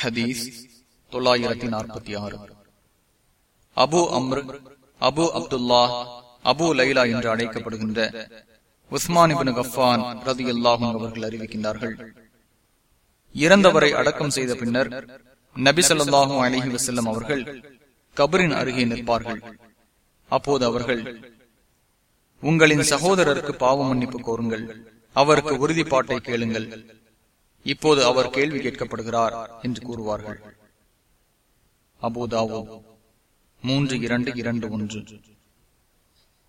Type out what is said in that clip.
ஹதீஸ் தொள்ளாயிரத்தி நாற்பத்தி ஆறு. அபு அம்ரு அபு அப்துல்லா அபு லைலா என்று அழைக்கப்படுகின்ற உஸ்மான் கஃபான் ரதி அல்லாஹும் அவர்கள் அறிவிக்கின்றார்கள். இறந்தவரை அடக்கம் செய்த பின்னர் நபி சொல்லாஹும் அலிஹி வசல்லம் அவர்கள் கபரின் அருகே நிற்பார்கள். அப்போது அவர்கள் உங்களின் சகோதரருக்கு பாவ மன்னிப்பு கோருங்கள். அவருக்கு உறுதிப்பாட்டை கேளுங்கள். இப்போது அவர் கேள்வி கேட்கப்படுகிறார் என்று கூறுவார்கள். அபோதாவோ மூன்று இரண்டு இரண்டு ஒன்று.